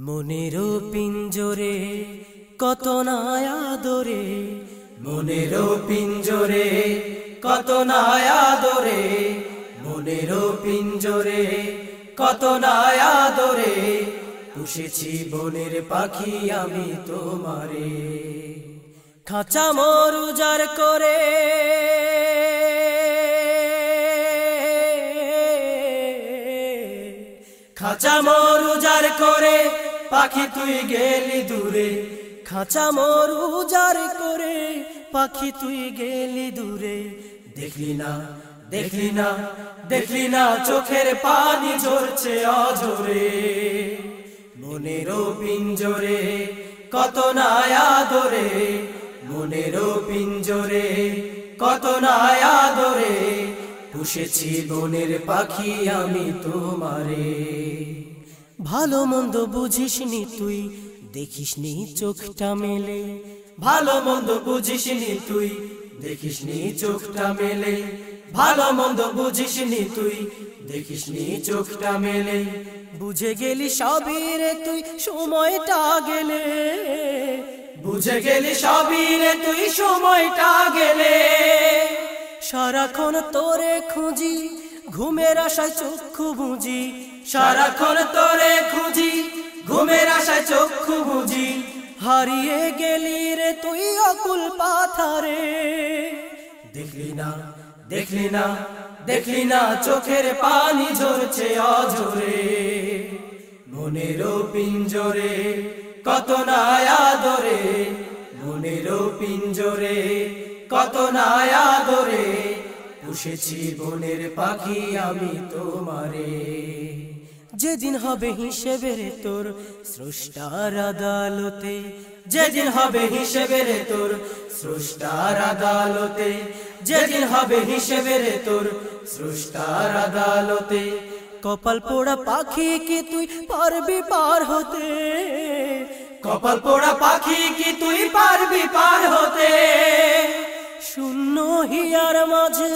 মনেরও পিঞ্জরে কত নায়াদরে মনেরও পিঞ্জরে কত নায়া নায়াদরে মনেরও পিঞ্জরে কত নায়াদরে, পুষেছি বনের পাখি আমি তোমারে। খাঁচা মোর উজার করে, খাঁচা মোর উজার করে পাখি তুই গেলি দূরে, খাঁচা মোর উজার করে, পাখি তুই গেলি দূরে। দেখলি না দেখলি না দেখলি না, চোখের পানি ঝরছে অঝরে। মনেরও পিঞ্জরে কত নায়া ধরে মনেরও পিঞ্জরে কত নায়া ধরে। পুষেছি বনের পাখি আমি তোমারে। ভালো মন্দ বুঝিসনি তুই, দেখিসনি চোখটা মেলে। ভালো মন্দ বুঝিসনি তুই, দেখিসনি চোখটা মেলে। ভালো মন্দ বুঝিসনি তুই, দেখিসনি চোখটা মেলে। বুঝে গেলি সবই রে তুই, সময়টা গেলে। বুঝে গেলি সবই রে তুই, সময়টা গেলে। সারাক্ষণ তোরে খুঁজি, ঘুমের আশায় চক্ষু বুঝি সারাক্ষণ তোরে খুঁজি, ঘুমের আশায় চক্ষু বুঝি। হারিয়ে গেলি রে তুই অকুল পাথারে। দেখলি না দেখলি না দেখলি না, চোখের পানি ঝরছে অঝরে। মনেরও পিঞ্জরে, কত নায়া ধরে মনেরও পিঞ্জরে, কত নায়া ধরে পুষেছি বনের পাখি আমি তোমারে। যেদিন হবে হিসেবের তোর, স্রষ্টার আদালতে। যেদিন হবে হিসেবের তোর, স্রষ্টার আদালতে। যেদিন হবে হিসেবের তোর, স্রষ্টার আদালতে। কপাল পোড়া পাখি কি তুই পারবি পার হতে? কপাল পোড়া পাখি কি তুই পারবি পার হতে? শূন্য হিয়ার মাঝে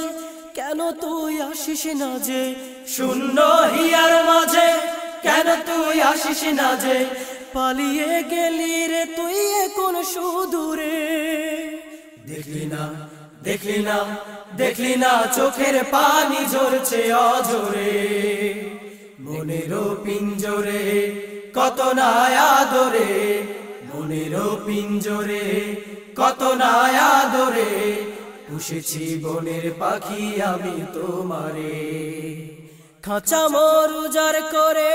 কেন তুই আসিস না যে শূন্য হিয়ার মাঝে, কেন তুই আসিস না যে? পালিয়ে গেলি রে তুই এখন সুদূরে। দেখলি না দেখলি না দেখলি না, চোখের পানি ঝরছে অঝরে। মনেরও পিঞ্জরে, কত নায়া ধরে মনেরও পিঞ্জরে, কত নায়া ধরে পুষেছি বনের পাখি আমি তোমারে। খাঁচা মোর উজার করে।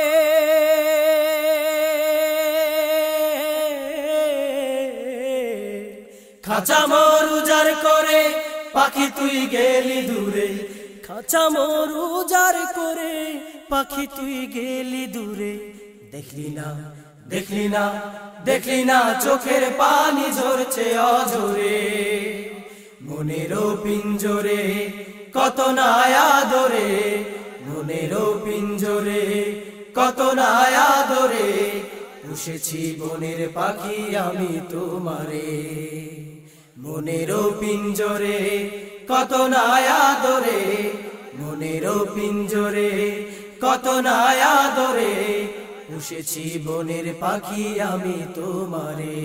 খাঁচা মোর উজার করে, পাখি তুই গেলি দূরে। খাঁচা মোর উজার করে, পাখি তুই গেলি দূরে। দেখলি না দেখলি না দেখলি না, চোখের পানি ঝরছে অঝরে। মনেরও পিঞ্জরে, কত নায়া ধরে মনেরও পিঞ্জরে, কত নায়া ধরে পুষেছি বনের পাখি আমি তোমারে। মনেরও পিঞ্জরে, কত নায়া ধরে মনেরও পিঞ্জরে, কত নায়া ধরে পুষেছি বনের পাখি আমি তোমারে।